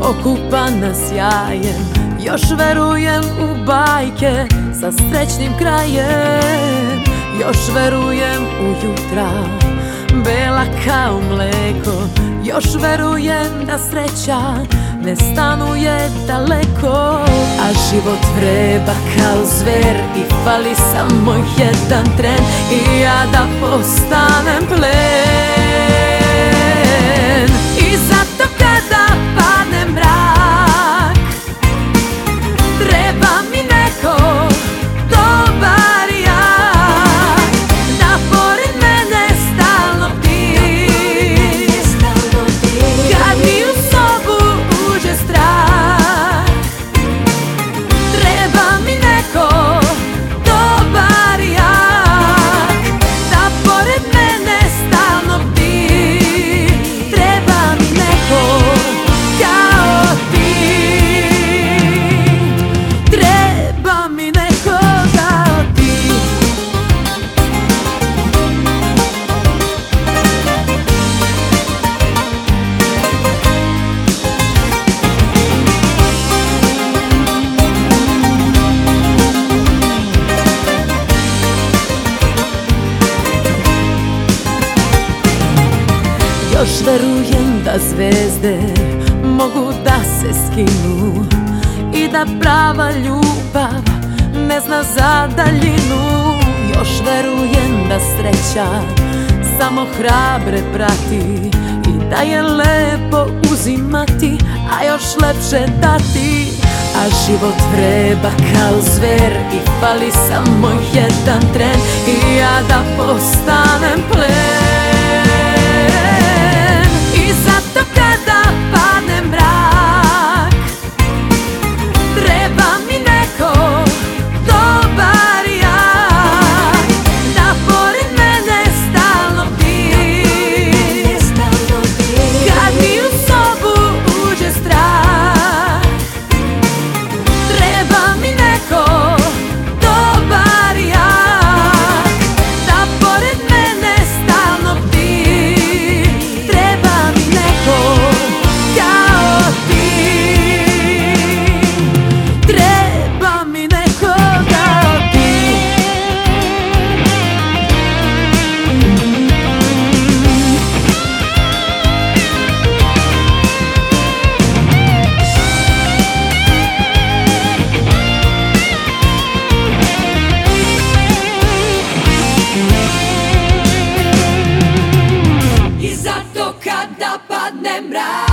Okupana sjajem Još verujem u bajke Sa srećnim krajem. Još verujem u jutra Bela kao mleko. Još verujem da sreća Ne stanuje daleko. A život vreba kao zver I fali samo jedan tren. I ja da postanem plen Još verujem da zvezde mogu da se skinu I da prava ljubav ne zna za daljinu. Još verujem da sreća samo hrabre prati I da je lepo uzimati, a još lepše dati. A život vreba kao zver I fali samo jedan tren I ja da postanem plen lembrar.